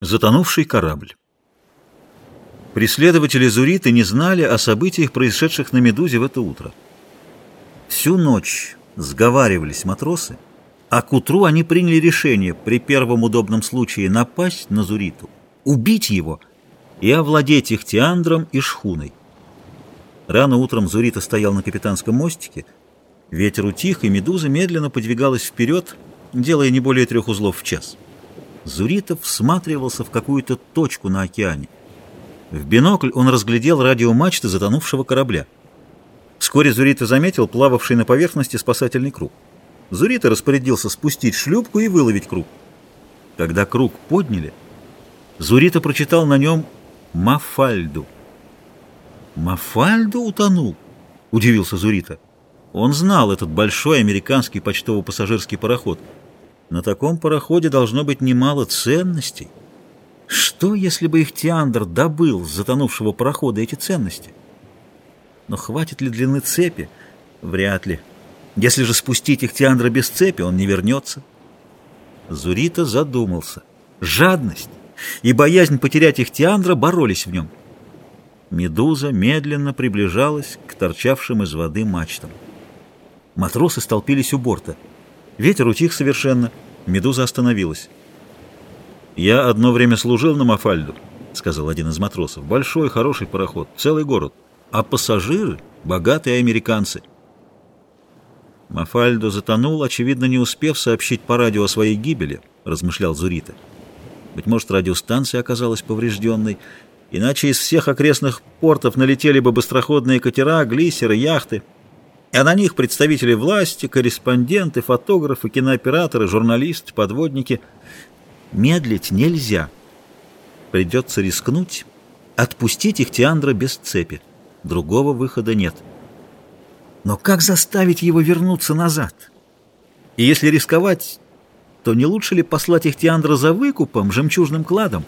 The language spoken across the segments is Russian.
Затонувший корабль. Преследователи Зуриты не знали о событиях, происшедших на «Медузе» в это утро. Всю ночь сговаривались матросы, а к утру они приняли решение при первом удобном случае напасть на Зуриту, убить его и овладеть Ихтиандром и шхуной. Рано утром Зурита стоял на капитанском мостике, ветер утих, и «Медуза» медленно подвигалась вперед, делая не более трех узлов в час. Зуритов всматривался в какую-то точку на океане. В бинокль он разглядел радиомачты затонувшего корабля. Вскоре Зурита заметил плававший на поверхности спасательный круг. Зурита распорядился спустить шлюпку и выловить круг. Когда круг подняли, Зурита прочитал на нем «Мафальду». «Мафальду утонул?» — удивился Зурита. Он знал этот большой американский почтово-пассажирский пароход — на таком пароходе должно быть немало ценностей. Что, если бы их Тиандр добыл с затонувшего парохода эти ценности? Но хватит ли длины цепи? Вряд ли. Если же спустить их Тиандра без цепи, он не вернется. Зурита задумался. Жадность и боязнь потерять их Тиандра боролись в нем. Медуза медленно приближалась к торчавшим из воды мачтам. Матросы столпились у борта — Ветер утих совершенно. Медуза остановилась. «Я одно время служил на Мафальду», — сказал один из матросов. «Большой, хороший пароход, целый город. А пассажиры — богатые американцы». Мафальдо затонул, очевидно, не успев сообщить по радио о своей гибели, размышлял Зурита. Быть может, радиостанция оказалась поврежденной, иначе из всех окрестных портов налетели бы быстроходные катера, глиссеры, яхты — а на них представители власти, корреспонденты, фотографы, кинооператоры, журналисты, подводники. Медлить нельзя. Придется рискнуть, отпустить их Тиандра без цепи. Другого выхода нет. Но как заставить его вернуться назад? И если рисковать, то не лучше ли послать их Тиандра за выкупом, жемчужным кладом?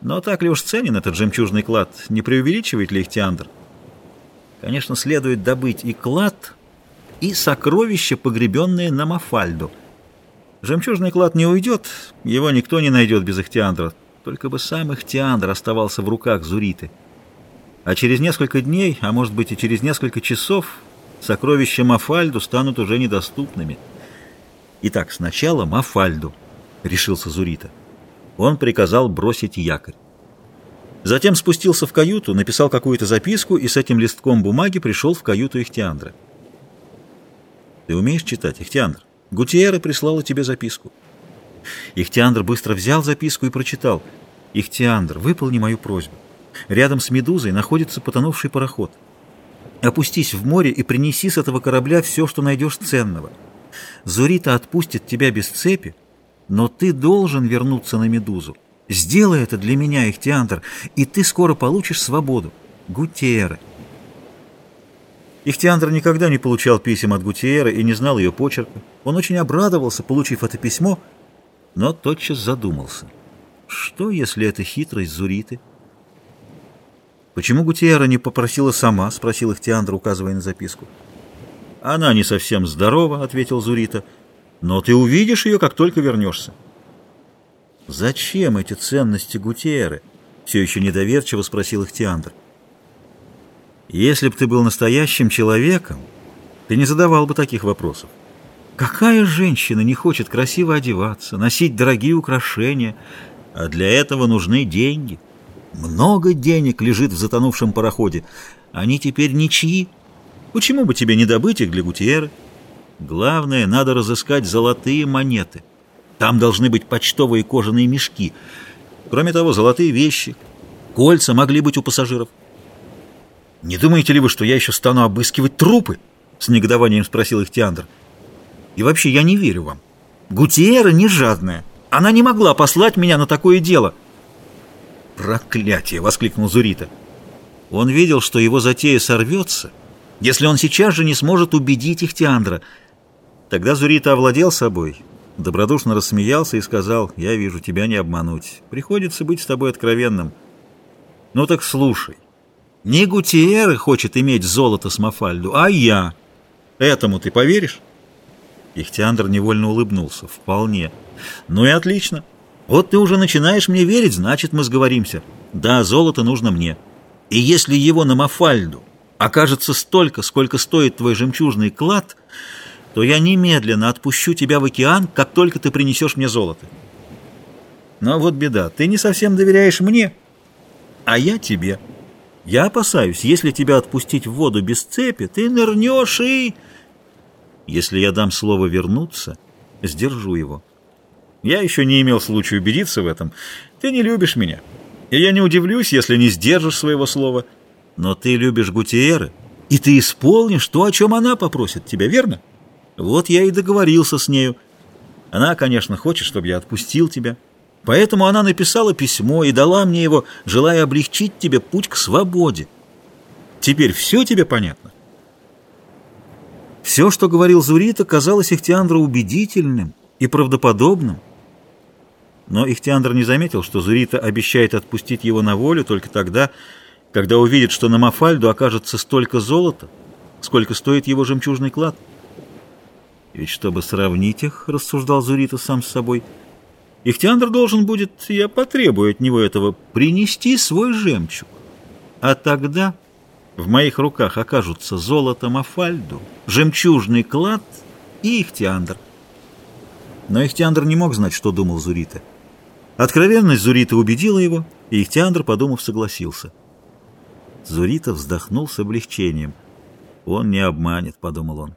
Но так ли уж ценен этот жемчужный клад? Не преувеличивает ли их Тиандр? Конечно, следует добыть и клад, и сокровища, погребенные на Мафальду. Жемчужный клад не уйдет, его никто не найдет без Ихтиандра, только бы сам Ихтиандр оставался в руках Зуриты. А через несколько дней, а может быть и через несколько часов, сокровища Мафальду станут уже недоступными. Итак, сначала Мафальду, решился Зурита. Он приказал бросить якорь. Затем спустился в каюту, написал какую-то записку и с этим листком бумаги пришел в каюту Ихтиандра. «Ты умеешь читать, Ихтиандр? Гутиера прислала тебе записку». Ихтиандр быстро взял записку и прочитал. «Ихтиандр, выполни мою просьбу. Рядом с Медузой находится потонувший пароход. Опустись в море и принеси с этого корабля все, что найдешь ценного. Зурита отпустит тебя без цепи, но ты должен вернуться на Медузу. Сделай это для меня, Ихтиандр, и ты скоро получишь свободу. Гутиеры. Ихтиандр никогда не получал писем от Гутиеры и не знал ее почерка. Он очень обрадовался, получив это письмо, но тотчас задумался. Что, если это хитрость Зуриты? «Почему Гутиера не попросила сама?» — спросил Ихтиандр, указывая на записку. «Она не совсем здорова», — ответил Зурита. «Но ты увидишь ее, как только вернешься». «Зачем эти ценности Гутиеры?» — все еще недоверчиво спросил их Тиандр. «Если бы ты был настоящим человеком, ты не задавал бы таких вопросов. Какая женщина не хочет красиво одеваться, носить дорогие украшения, а для этого нужны деньги? Много денег лежит в затонувшем пароходе. Они теперь ничьи. Почему бы тебе не добыть их для Гутиеры? Главное, надо разыскать золотые монеты». Там должны быть почтовые кожаные мешки. Кроме того, золотые вещи, кольца могли быть у пассажиров. «Не думаете ли вы, что я еще стану обыскивать трупы?» — с негодованием спросил их Тиандр. «И вообще, я не верю вам. Гутиера не жадная. Она не могла послать меня на такое дело». «Проклятие!» — воскликнул Зурита. Он видел, что его затея сорвется, если он сейчас же не сможет убедить их Тиандра. Тогда Зурита овладел собой Добродушно рассмеялся и сказал, «Я вижу, тебя не обмануть. Приходится быть с тобой откровенным». «Ну так слушай. Не Гутиеры хочет иметь золото с Мафальду, а я. Этому ты поверишь?» Ихтиандр невольно улыбнулся. «Вполне. Ну и отлично. Вот ты уже начинаешь мне верить, значит, мы сговоримся. Да, золото нужно мне. И если его на Мафальду окажется столько, сколько стоит твой жемчужный клад, то я немедленно отпущу тебя в океан, как только ты принесешь мне золото. Но вот беда, ты не совсем доверяешь мне, а я тебе. Я опасаюсь, если тебя отпустить в воду без цепи, ты нырнешь и... Если я дам слово вернуться, сдержу его. Я еще не имел случая убедиться в этом. Ты не любишь меня. И я не удивлюсь, если не сдержишь своего слова. Но ты любишь Гутиеры, и ты исполнишь то, о чем она попросит тебя, верно? Вот я и договорился с нею. Она, конечно, хочет, чтобы я отпустил тебя. Поэтому она написала письмо и дала мне его, желая облегчить тебе путь к свободе. Теперь все тебе понятно? Все, что говорил Зурита, казалось Ихтиандру убедительным и правдоподобным. Но Ихтиандр не заметил, что Зурита обещает отпустить его на волю только тогда, когда увидит, что на Мафальду окажется столько золота, сколько стоит его жемчужный клад. Ведь чтобы сравнить их, рассуждал Зурита сам с собой, Ихтиандр должен будет, я потребую от него этого, принести свой жемчуг. А тогда в моих руках окажутся золото Мафальду, жемчужный клад и Ихтиандр. Но Ихтиандр не мог знать, что думал Зурита. Откровенность Зурита убедила его, и Ихтиандр, подумав, согласился. Зурита вздохнул с облегчением. «Он не обманет», — подумал он.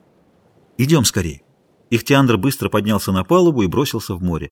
«Идем скорее». Ихтиандр быстро поднялся на палубу и бросился в море.